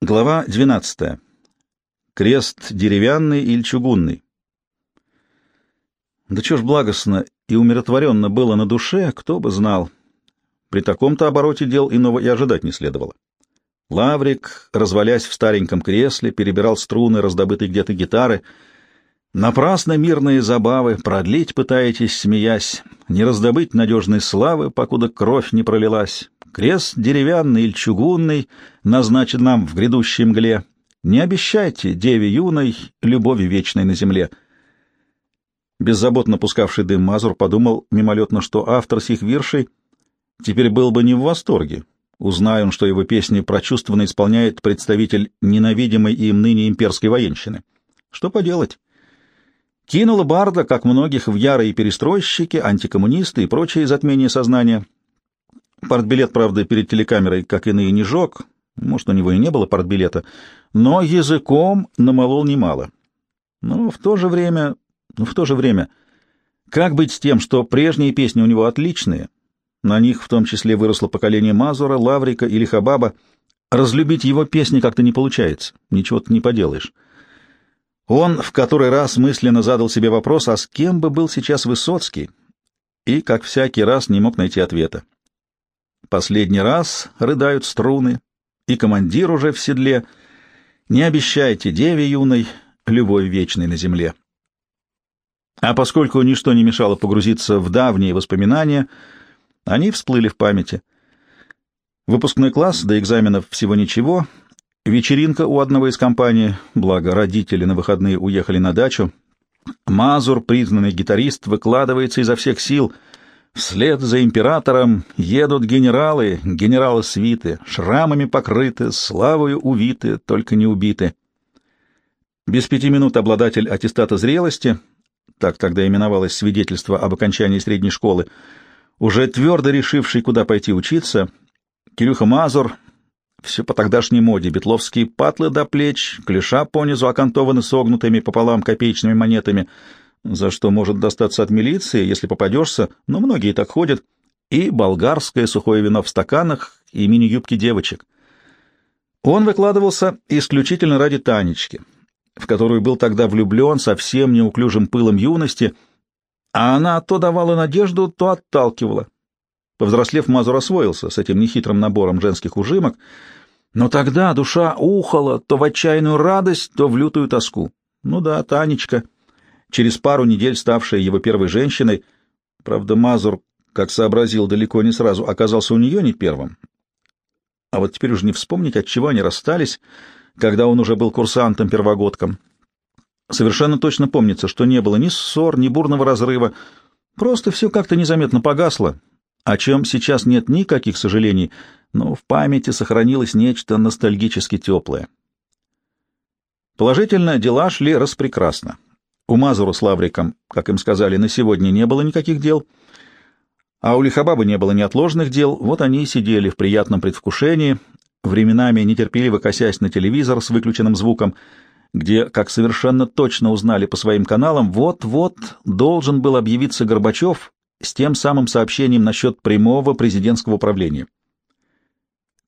Глава 12. Крест деревянный или чугунный? Да чё ж благостно и умиротворенно было на душе, кто бы знал. При таком-то обороте дел иного и ожидать не следовало. Лаврик, развалясь в стареньком кресле, перебирал струны, раздобытые где-то гитары. Напрасно мирные забавы продлить пытаетесь, смеясь, не раздобыть надежной славы, покуда кровь не пролилась. Крест деревянный или чугунный назначен нам в грядущей мгле. Не обещайте, деве юной, любови вечной на земле. Беззаботно пускавший дым Мазур подумал мимолетно, что автор сих виршей теперь был бы не в восторге. Узнай он, что его песни прочувствованно исполняет представитель ненавидимой им ныне имперской военщины. Что поделать? Кинула Барда, как многих, в ярые перестройщики, антикоммунисты и прочие затмения сознания — Портбилет, правда, перед телекамерой, как иные, не жег, может, у него и не было портбилета, но языком намолол немало. Но в то же время, ну, в то же время, как быть с тем, что прежние песни у него отличные, на них в том числе выросло поколение Мазура, Лаврика или Хабаба, разлюбить его песни как-то не получается, ничего ты не поделаешь. Он в который раз мысленно задал себе вопрос, а с кем бы был сейчас Высоцкий, и, как всякий раз, не мог найти ответа. Последний раз рыдают струны, и командир уже в седле. Не обещайте деве юной любовь вечной на земле. А поскольку ничто не мешало погрузиться в давние воспоминания, они всплыли в памяти. Выпускной класс, до экзаменов всего ничего, вечеринка у одного из компаний, благо родители на выходные уехали на дачу. Мазур, признанный гитарист, выкладывается изо всех сил — Вслед за императором едут генералы, генералы свиты, шрамами покрыты, славою увиты, только не убиты. Без пяти минут обладатель аттестата зрелости, так тогда именовалось свидетельство об окончании средней школы, уже твердо решивший, куда пойти учиться, Кирюха Мазур, все по тогдашней моде, бетловские патлы до плеч, клеша понизу окантованы согнутыми пополам копеечными монетами — за что может достаться от милиции, если попадешься, но многие так ходят, и болгарское сухое вино в стаканах, и мини-юбки девочек. Он выкладывался исключительно ради Танечки, в которую был тогда влюблен совсем неуклюжим пылом юности, а она то давала надежду, то отталкивала. Повзрослев, Мазур освоился с этим нехитрым набором женских ужимок, но тогда душа ухала то в отчаянную радость, то в лютую тоску. Ну да, Танечка — через пару недель ставшая его первой женщиной. Правда, Мазур, как сообразил далеко не сразу, оказался у нее не первым. А вот теперь уже не вспомнить, от чего они расстались, когда он уже был курсантом-первогодком. Совершенно точно помнится, что не было ни ссор, ни бурного разрыва, просто все как-то незаметно погасло, о чем сейчас нет никаких сожалений, но в памяти сохранилось нечто ностальгически теплое. Положительно, дела шли распрекрасно. У Мазура с Лавриком, как им сказали, на сегодня не было никаких дел, а у Лихабаба не было неотложных дел, вот они и сидели в приятном предвкушении, временами нетерпеливо косясь на телевизор с выключенным звуком, где, как совершенно точно узнали по своим каналам, вот-вот должен был объявиться Горбачев с тем самым сообщением насчет прямого президентского управления.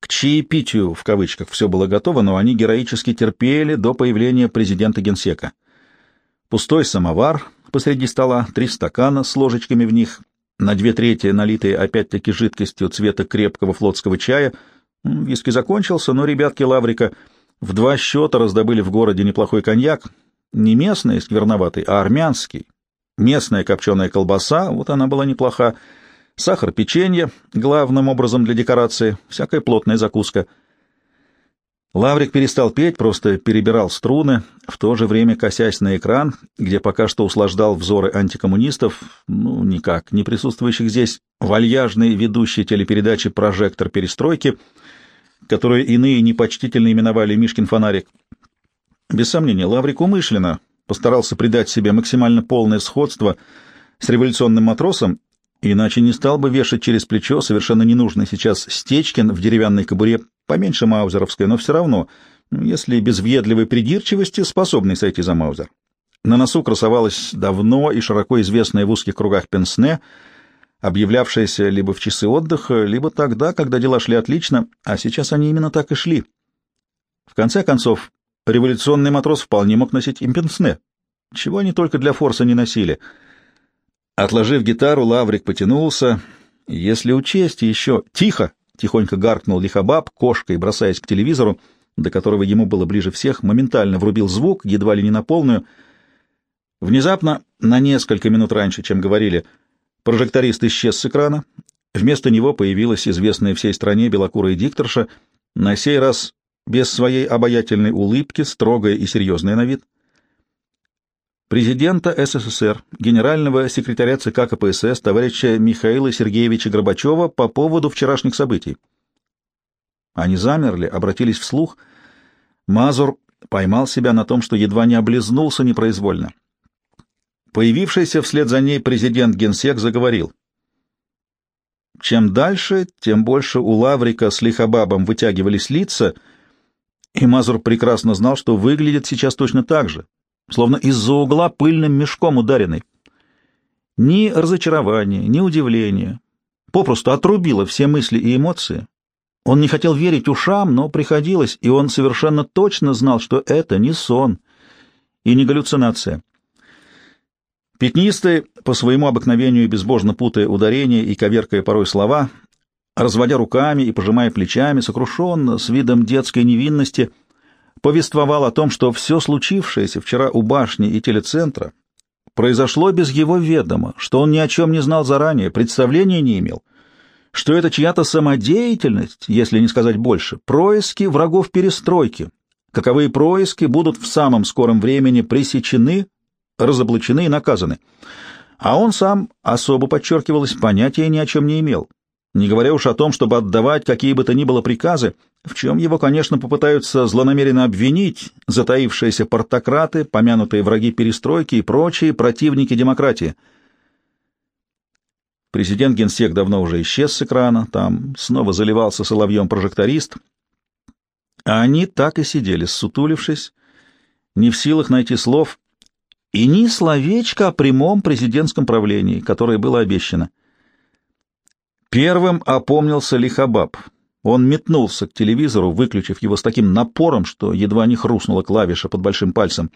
К чаепитию, в кавычках, все было готово, но они героически терпели до появления президента Генсека. Пустой самовар посреди стола, три стакана с ложечками в них, на две трети налитые опять-таки жидкостью цвета крепкого флотского чая. Виски закончился, но ребятки Лаврика в два счета раздобыли в городе неплохой коньяк, не местный, скверноватый, а армянский. Местная копченая колбаса, вот она была неплоха, сахар, печенье, главным образом для декорации, всякая плотная закуска — Лаврик перестал петь, просто перебирал струны, в то же время косясь на экран, где пока что услаждал взоры антикоммунистов, ну, никак, не присутствующих здесь, вальяжный ведущий телепередачи «Прожектор перестройки», которую иные непочтительно именовали «Мишкин фонарик». Без сомнения, Лаврик умышленно постарался придать себе максимально полное сходство с революционным матросом, иначе не стал бы вешать через плечо совершенно ненужный сейчас Стечкин в деревянной кобуре поменьше маузеровской, но все равно, если без въедливой придирчивости, способный сойти за маузер. На носу красовалась давно и широко известная в узких кругах пенсне, объявлявшаяся либо в часы отдыха, либо тогда, когда дела шли отлично, а сейчас они именно так и шли. В конце концов, революционный матрос вполне мог носить импенсне, чего они только для форса не носили. Отложив гитару, Лаврик потянулся. Если учесть еще... Тихо! — тихонько гаркнул лихобаб, кошкой бросаясь к телевизору, до которого ему было ближе всех, моментально врубил звук, едва ли не на полную. Внезапно, на несколько минут раньше, чем говорили, прожекторист исчез с экрана. Вместо него появилась известная всей стране белокурая дикторша, на сей раз без своей обаятельной улыбки, строгая и серьезная на вид. Президента СССР, генерального секретаря ЦК КПСС, товарища Михаила Сергеевича Горбачева по поводу вчерашних событий. Они замерли, обратились вслух. Мазур поймал себя на том, что едва не облизнулся непроизвольно. Появившийся вслед за ней президент Генсек заговорил. Чем дальше, тем больше у Лаврика с Лихобабом вытягивались лица, и Мазур прекрасно знал, что выглядит сейчас точно так же, словно из-за угла пыльным мешком ударенный. Ни разочарования, ни удивления. Попросту отрубило все мысли и эмоции. Он не хотел верить ушам, но приходилось, и он совершенно точно знал, что это не сон и не галлюцинация. Пятнистый, по своему обыкновению безбожно путая ударения и коверкая порой слова, разводя руками и пожимая плечами, сокрушенно, с видом детской невинности, повествовал о том, что все случившееся вчера у башни и телецентра произошло без его ведома, что он ни о чем не знал заранее, представления не имел, что это чья-то самодеятельность, если не сказать больше, происки врагов перестройки, каковые происки будут в самом скором времени пресечены разоблачены и наказаны. А он сам, особо подчеркивалось, понятия ни о чем не имел, не говоря уж о том, чтобы отдавать какие бы то ни было приказы, в чем его, конечно, попытаются злонамеренно обвинить затаившиеся портократы, помянутые враги перестройки и прочие противники демократии. Президент Генсек давно уже исчез с экрана, там снова заливался соловьем прожекторист, а они так и сидели, сутулившись, не в силах найти слов, и ни словечка о прямом президентском правлении, которое было обещано. Первым опомнился Лихабаб. Он метнулся к телевизору, выключив его с таким напором, что едва не хрустнула клавиша под большим пальцем.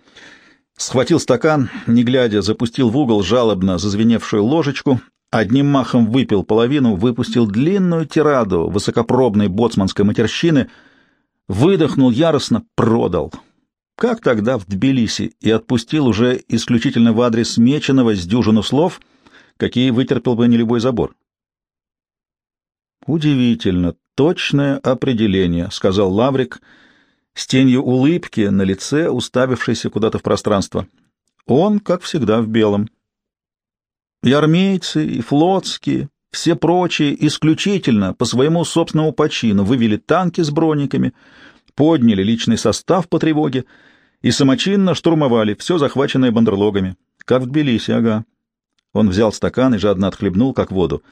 Схватил стакан, не глядя, запустил в угол жалобно зазвеневшую ложечку, одним махом выпил половину, выпустил длинную тираду высокопробной боцманской матерщины, выдохнул яростно, продал как тогда в Тбилиси, и отпустил уже исключительно в адрес Меченого с дюжину слов, какие вытерпел бы не любой забор. «Удивительно, точное определение», — сказал Лаврик, с тенью улыбки на лице, уставившейся куда-то в пространство. Он, как всегда, в белом. И армейцы, и флотские, все прочие исключительно по своему собственному почину вывели танки с брониками, подняли личный состав по тревоге и самочинно штурмовали все захваченное бандерлогами. Как в Тбилиси, ага. Он взял стакан и жадно отхлебнул, как воду.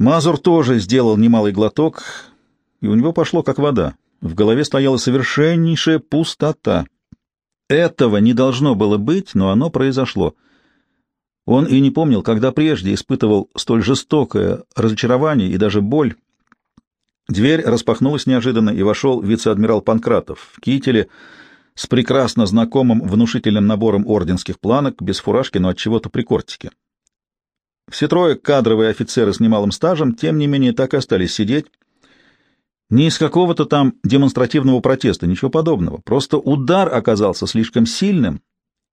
Мазур тоже сделал немалый глоток, и у него пошло, как вода. В голове стояла совершеннейшая пустота. Этого не должно было быть, но оно произошло. Он и не помнил, когда прежде испытывал столь жестокое разочарование и даже боль, Дверь распахнулась неожиданно, и вошел вице-адмирал Панкратов в кителе с прекрасно знакомым внушительным набором орденских планок, без фуражки, но от чего-то при кортике. Все трое кадровые офицеры с немалым стажем, тем не менее, так и остались сидеть. Не из какого-то там демонстративного протеста, ничего подобного. Просто удар оказался слишком сильным,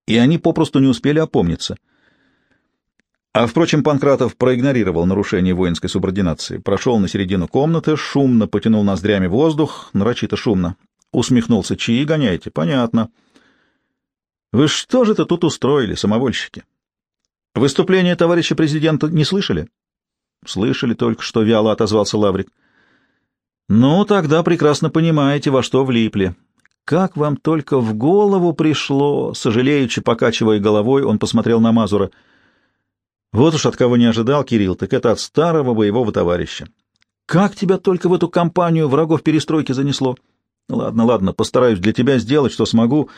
и они попросту не успели опомниться — а, впрочем, Панкратов проигнорировал нарушение воинской субординации, прошел на середину комнаты, шумно потянул ноздрями воздух, нарочито шумно. Усмехнулся. «Чьи гоняете?» «Понятно». «Вы что же это тут устроили, самовольщики?» «Выступление товарища президента не слышали?» «Слышали только, что вяло отозвался Лаврик». «Ну, тогда прекрасно понимаете, во что влипли. Как вам только в голову пришло?» Сожалеючи, покачивая головой, он посмотрел на Мазура — вот уж от кого не ожидал, Кирилл, так это от старого боевого товарища. Как тебя только в эту компанию врагов перестройки занесло? Ладно, ладно, постараюсь для тебя сделать, что смогу.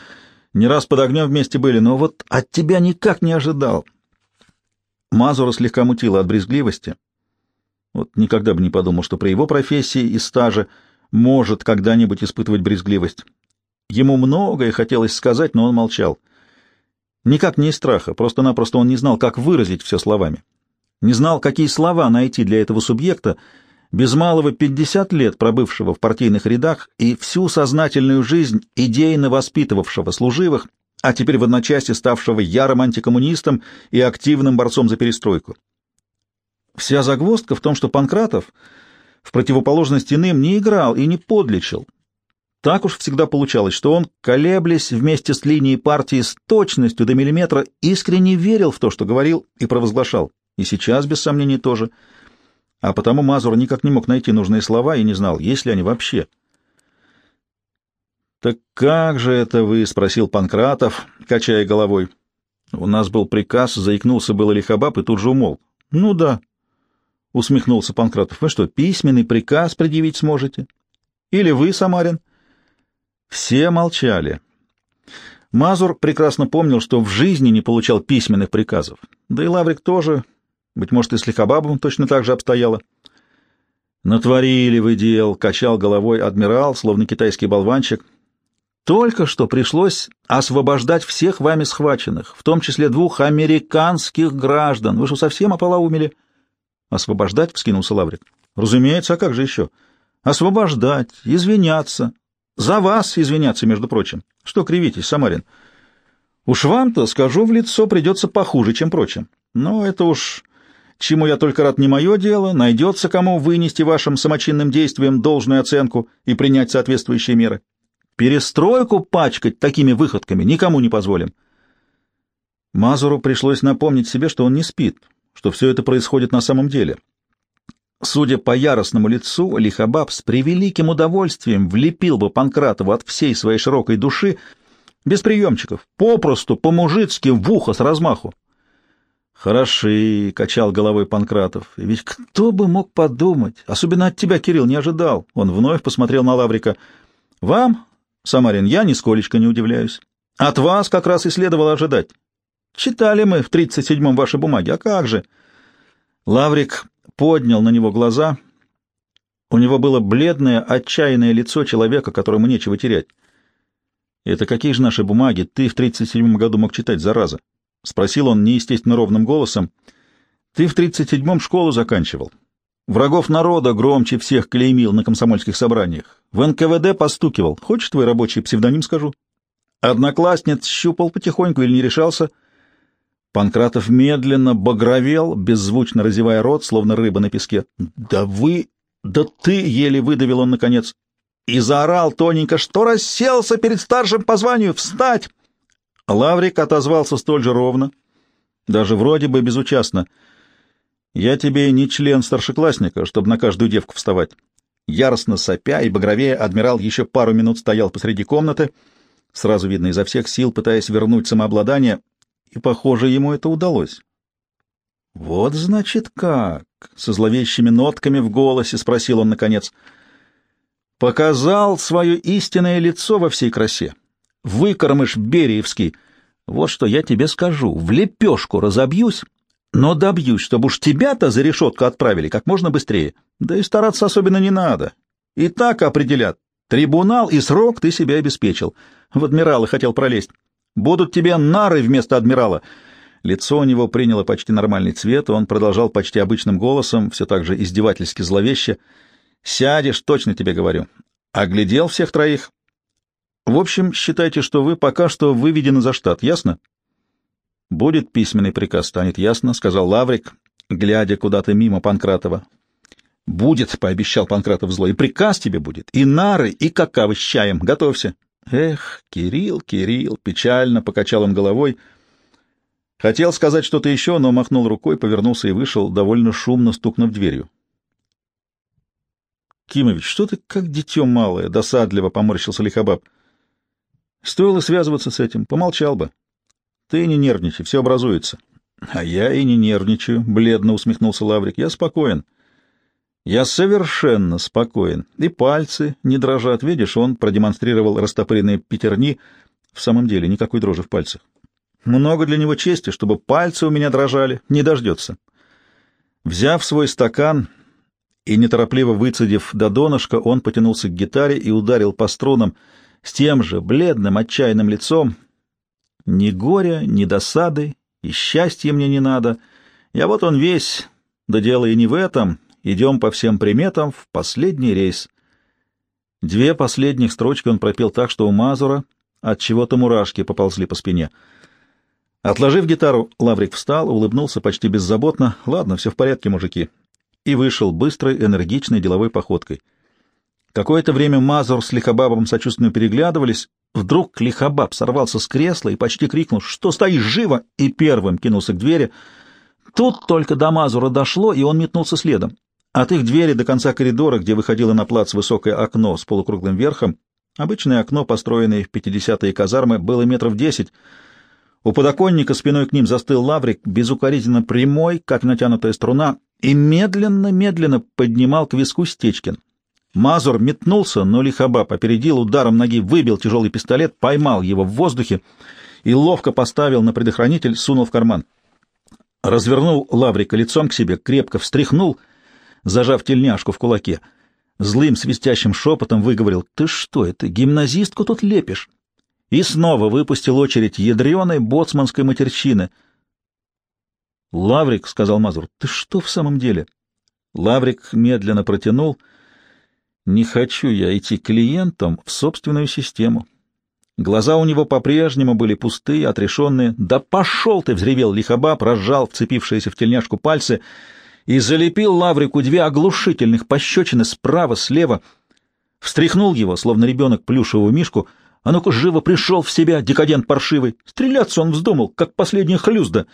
Не раз под огнем вместе были, но вот от тебя никак не ожидал. Мазура слегка мутила от брезгливости. Вот никогда бы не подумал, что при его профессии и стаже может когда-нибудь испытывать брезгливость. Ему многое хотелось сказать, но он молчал. Никак не из страха, просто-напросто он не знал, как выразить все словами. Не знал, какие слова найти для этого субъекта, без малого 50 лет пробывшего в партийных рядах и всю сознательную жизнь идейно воспитывавшего служивых, а теперь в одночасье ставшего ярым антикоммунистом и активным борцом за перестройку. Вся загвоздка в том, что Панкратов, в противоположность иным, не играл и не подлечил, так уж всегда получалось, что он, колеблясь вместе с линией партии с точностью до миллиметра, искренне верил в то, что говорил и провозглашал. И сейчас, без сомнений, тоже. А потому Мазур никак не мог найти нужные слова и не знал, есть ли они вообще. «Так как же это вы?» — спросил Панкратов, качая головой. «У нас был приказ», — заикнулся было Лихобаб и тут же умолк. «Ну да», — усмехнулся Панкратов. «Вы что, письменный приказ предъявить сможете? Или вы, Самарин?» Все молчали. Мазур прекрасно помнил, что в жизни не получал письменных приказов. Да и Лаврик тоже. Быть может, и с Лихобабом точно так же обстояло. «Натворили вы дел», — качал головой адмирал, словно китайский болванчик. «Только что пришлось освобождать всех вами схваченных, в том числе двух американских граждан. Вы что, совсем ополоумели?» «Освобождать?» — вскинулся Лаврик. «Разумеется, а как же еще?» «Освобождать, извиняться, за вас извиняться, между прочим. Что кривитесь, Самарин? Уж вам-то, скажу в лицо, придется похуже, чем прочим. Но это уж, чему я только рад, не мое дело. Найдется кому вынести вашим самочинным действиям должную оценку и принять соответствующие меры. Перестройку пачкать такими выходками никому не позволим. Мазуру пришлось напомнить себе, что он не спит, что все это происходит на самом деле. Судя по яростному лицу, Лихобаб с превеликим удовольствием влепил бы Панкратову от всей своей широкой души, без приемчиков, попросту, по-мужицки, в ухо с размаху. «Хороши», — качал головой Панкратов, — «ведь кто бы мог подумать, особенно от тебя, Кирилл, не ожидал». Он вновь посмотрел на Лаврика. «Вам, Самарин, я нисколечко не удивляюсь. От вас как раз и следовало ожидать. Читали мы в тридцать седьмом ваши бумаги, а как же?» Лаврик поднял на него глаза. У него было бледное, отчаянное лицо человека, которому нечего терять. «Это какие же наши бумаги ты в тридцать седьмом году мог читать, зараза?» — спросил он неестественно ровным голосом. «Ты в тридцать седьмом школу заканчивал. Врагов народа громче всех клеймил на комсомольских собраниях. В НКВД постукивал. Хочешь твой рабочий псевдоним скажу?» Одноклассниц щупал потихоньку или не решался — Панкратов медленно багровел, беззвучно разевая рот, словно рыба на песке. «Да вы... Да ты!» — еле выдавил он наконец. И заорал тоненько, что расселся перед старшим по званию. «Встать!» Лаврик отозвался столь же ровно, даже вроде бы безучастно. «Я тебе не член старшеклассника, чтобы на каждую девку вставать». Яростно сопя и багровее адмирал еще пару минут стоял посреди комнаты, сразу видно изо всех сил, пытаясь вернуть самообладание, и, похоже, ему это удалось. «Вот, значит, как?» — со зловещими нотками в голосе спросил он наконец. «Показал свое истинное лицо во всей красе. Выкормыш Бериевский. Вот что я тебе скажу. В лепешку разобьюсь, но добьюсь, чтобы уж тебя-то за решетку отправили как можно быстрее. Да и стараться особенно не надо. И так определят. Трибунал и срок ты себе обеспечил. В адмиралы хотел пролезть. Будут тебе нары вместо адмирала. Лицо у него приняло почти нормальный цвет, он продолжал почти обычным голосом, все так же издевательски зловеще. «Сядешь, точно тебе говорю. Оглядел всех троих. В общем, считайте, что вы пока что выведены за штат, ясно?» «Будет письменный приказ, станет ясно», — сказал Лаврик, глядя куда-то мимо Панкратова. «Будет», — пообещал Панкратов зло, — «и приказ тебе будет, и нары, и какавы с чаем. Готовься». Эх, Кирилл, Кирилл, печально покачал он головой. Хотел сказать что-то еще, но махнул рукой, повернулся и вышел, довольно шумно стукнув дверью. Кимович, что ты как дитё малое, досадливо поморщился Лихобаб. Стоило связываться с этим, помолчал бы. Ты не нервничай, все образуется. А я и не нервничаю, бледно усмехнулся Лаврик. Я спокоен. — я совершенно спокоен, и пальцы не дрожат. Видишь, он продемонстрировал растопыренные пятерни. В самом деле, никакой дрожи в пальцах. Много для него чести, чтобы пальцы у меня дрожали. Не дождется. Взяв свой стакан и, неторопливо выцедив до донышка, он потянулся к гитаре и ударил по струнам с тем же бледным, отчаянным лицом. «Ни горя, ни досады, и счастья мне не надо. Я вот он весь, да дело и не в этом. Идем по всем приметам в последний рейс». Две последних строчки он пропел так, что у Мазура от чего-то мурашки поползли по спине. Отложив гитару, Лаврик встал, улыбнулся почти беззаботно. «Ладно, все в порядке, мужики». И вышел быстрой, энергичной деловой походкой. Какое-то время Мазур с Лихобабом сочувственно переглядывались. Вдруг Лихобаб сорвался с кресла и почти крикнул «Что стоишь, живо!» и первым кинулся к двери. Тут только до Мазура дошло, и он метнулся следом. От их двери до конца коридора, где выходило на плац высокое окно с полукруглым верхом, обычное окно, построенное в 50-е казармы, было метров десять. У подоконника спиной к ним застыл лаврик, безукоризненно прямой, как натянутая струна, и медленно-медленно поднимал к виску Стечкин. Мазур метнулся, но Лихабаб опередил ударом ноги, выбил тяжелый пистолет, поймал его в воздухе и ловко поставил на предохранитель, сунул в карман. Развернул Лаврика лицом к себе, крепко встряхнул — зажав тельняшку в кулаке. Злым свистящим шепотом выговорил «Ты что это, гимназистку тут лепишь?» И снова выпустил очередь ядреной боцманской матерщины. «Лаврик», — сказал Мазур, — «ты что в самом деле?» Лаврик медленно протянул. «Не хочу я идти клиентам в собственную систему». Глаза у него по-прежнему были пустые, отрешенные. «Да пошел ты!» — взревел лихобаб, разжал вцепившиеся в тельняшку пальцы — и залепил Лаврику две оглушительных пощечины справа, слева, встряхнул его, словно ребенок плюшевого мишку. А ну-ка, живо пришел в себя, декадент паршивый. Стреляться он вздумал, как последняя хлюзда.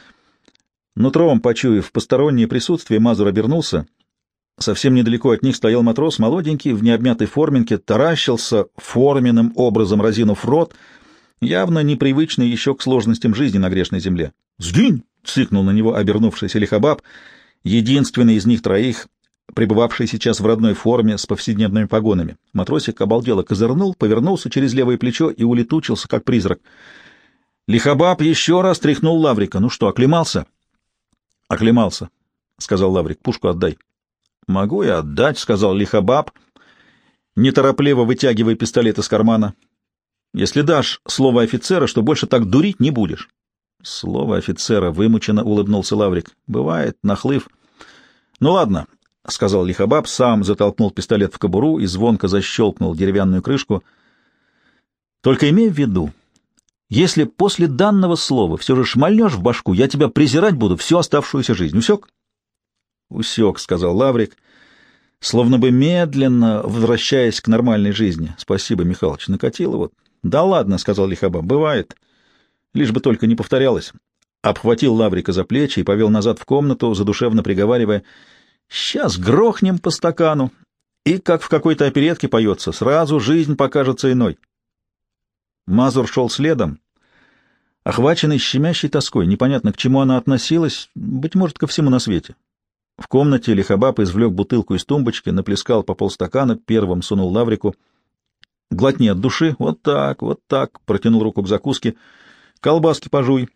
Нутром, почуяв постороннее присутствие, Мазур обернулся. Совсем недалеко от них стоял матрос, молоденький, в необмятой форменке, таращился форменным образом разинув рот, явно непривычный еще к сложностям жизни на грешной земле. «Сгинь!» — цикнул на него обернувшийся лихобаб — единственный из них троих, пребывавший сейчас в родной форме с повседневными погонами. Матросик обалдело козырнул, повернулся через левое плечо и улетучился, как призрак. Лихобаб еще раз тряхнул Лаврика. «Ну что, оклемался?» «Оклемался», — сказал Лаврик. «Пушку отдай». «Могу я отдать», — сказал Лихобаб, неторопливо вытягивая пистолет из кармана. «Если дашь слово офицера, что больше так дурить не будешь». Слово офицера вымученно улыбнулся Лаврик. Бывает, нахлыв. Ну ладно, сказал Лихобаб, сам затолкнул пистолет в кобуру и звонко защелкнул деревянную крышку. Только имей в виду, если после данного слова все же шмальнешь в башку, я тебя презирать буду всю оставшуюся жизнь. Усек? Усек, сказал Лаврик, словно бы медленно возвращаясь к нормальной жизни. Спасибо, Михалыч, накатило вот. Да ладно, сказал Лихобаб, бывает лишь бы только не повторялось. Обхватил Лаврика за плечи и повел назад в комнату, задушевно приговаривая, «Сейчас грохнем по стакану». И, как в какой-то оперетке поется, сразу жизнь покажется иной. Мазур шел следом, охваченный щемящей тоской, непонятно, к чему она относилась, быть может, ко всему на свете. В комнате Лихобаб извлек бутылку из тумбочки, наплескал по полстакана, первым сунул Лаврику. «Глотни от души, вот так, вот так», — протянул руку к закуске — Колбаски пожуй.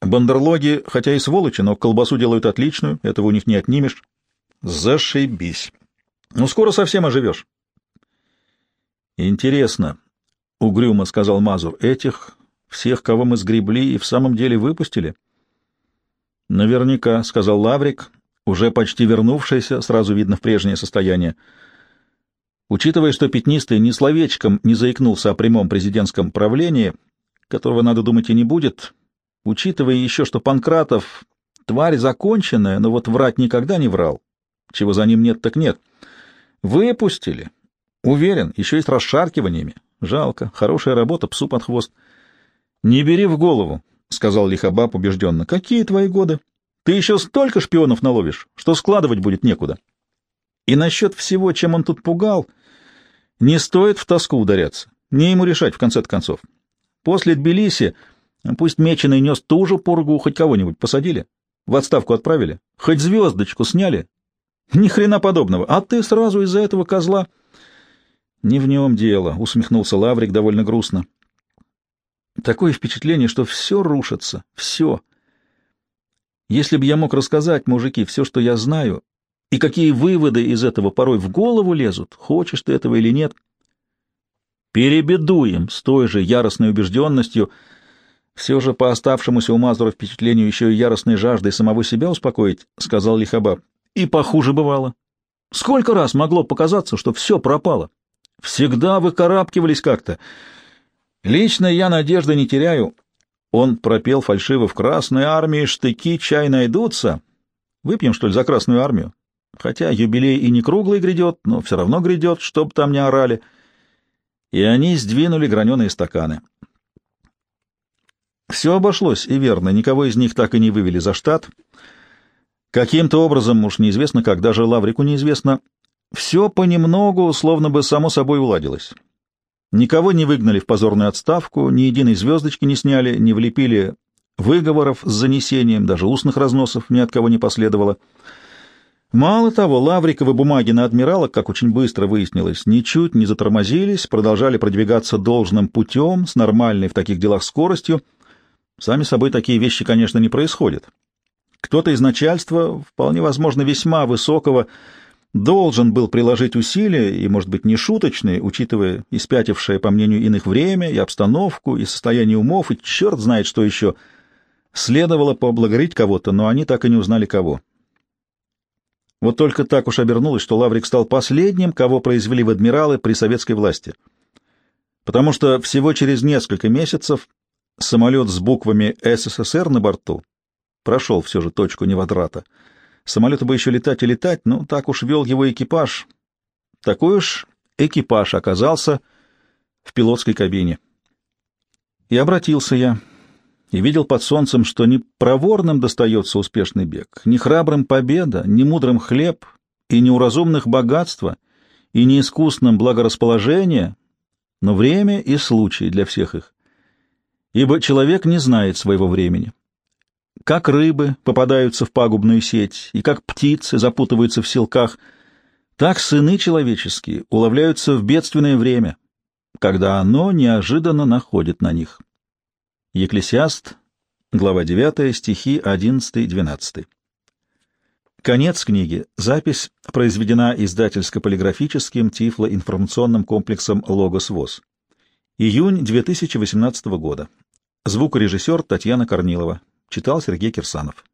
Бандерлоги, хотя и сволочи, но колбасу делают отличную, этого у них не отнимешь. Зашибись. Ну, скоро совсем оживешь. Интересно, — угрюмо сказал Мазур, — этих всех, кого мы сгребли и в самом деле выпустили? Наверняка, — сказал Лаврик, уже почти вернувшийся, сразу видно в прежнее состояние. Учитывая, что Пятнистый ни словечком не заикнулся о прямом президентском правлении, — которого, надо думать, и не будет, учитывая еще, что Панкратов — тварь законченная, но вот врать никогда не врал. Чего за ним нет, так нет. Выпустили. Уверен, еще и с расшаркиваниями. Жалко. Хорошая работа, псу под хвост. — Не бери в голову, — сказал Лихобаб убежденно. — Какие твои годы? Ты еще столько шпионов наловишь, что складывать будет некуда. И насчет всего, чем он тут пугал, не стоит в тоску ударяться. Не ему решать, в конце концов. После Тбилиси пусть Меченый нес ту же пургу, хоть кого-нибудь посадили, в отставку отправили, хоть звездочку сняли. Ни хрена подобного. А ты сразу из-за этого козла... Не в нем дело, — усмехнулся Лаврик довольно грустно. Такое впечатление, что все рушится, все. Если бы я мог рассказать, мужики, все, что я знаю, И какие выводы из этого порой в голову лезут, хочешь ты этого или нет. Перебедуем с той же яростной убежденностью, все же по оставшемуся у Мазура впечатлению еще и яростной жаждой самого себя успокоить, — сказал Лихабаб. И похуже бывало. Сколько раз могло показаться, что все пропало? Всегда выкарабкивались как-то. Лично я надежды не теряю. Он пропел фальшиво в Красной армии, штыки, чай найдутся. Выпьем, что ли, за Красную армию? Хотя юбилей и не круглый грядет, но все равно грядет, чтоб там не орали. И они сдвинули граненые стаканы. Все обошлось, и верно, никого из них так и не вывели за штат. Каким-то образом, уж неизвестно как, даже Лаврику неизвестно, все понемногу, словно бы само собой уладилось. Никого не выгнали в позорную отставку, ни единой звездочки не сняли, не влепили выговоров с занесением, даже устных разносов ни от кого не последовало. Мало того, лавриковы бумаги на адмирала, как очень быстро выяснилось, ничуть не затормозились, продолжали продвигаться должным путем, с нормальной в таких делах скоростью. Сами собой такие вещи, конечно, не происходят. Кто-то из начальства, вполне возможно, весьма высокого, должен был приложить усилия, и, может быть, не шуточные, учитывая испятившее, по мнению иных, время и обстановку, и состояние умов, и черт знает что еще. Следовало поблагодарить кого-то, но они так и не узнали кого. Вот только так уж обернулось, что Лаврик стал последним, кого произвели в адмиралы при советской власти. Потому что всего через несколько месяцев самолет с буквами «СССР» на борту прошел все же точку невозврата. Самолету бы еще летать и летать, но так уж вел его экипаж. Такой уж экипаж оказался в пилотской кабине. И обратился я и видел под солнцем, что не проворным достается успешный бег, не храбрым победа, не мудрым хлеб и не у разумных богатства, и не искусным благорасположение, но время и случай для всех их. Ибо человек не знает своего времени. Как рыбы попадаются в пагубную сеть, и как птицы запутываются в силках, так сыны человеческие уловляются в бедственное время, когда оно неожиданно находит на них. Екклесиаст, глава 9, стихи 11-12. Конец книги. Запись произведена издательско-полиграфическим тифлоинформационным комплексом «Логос ВОЗ». Июнь 2018 года. Звукорежиссер Татьяна Корнилова. Читал Сергей Кирсанов.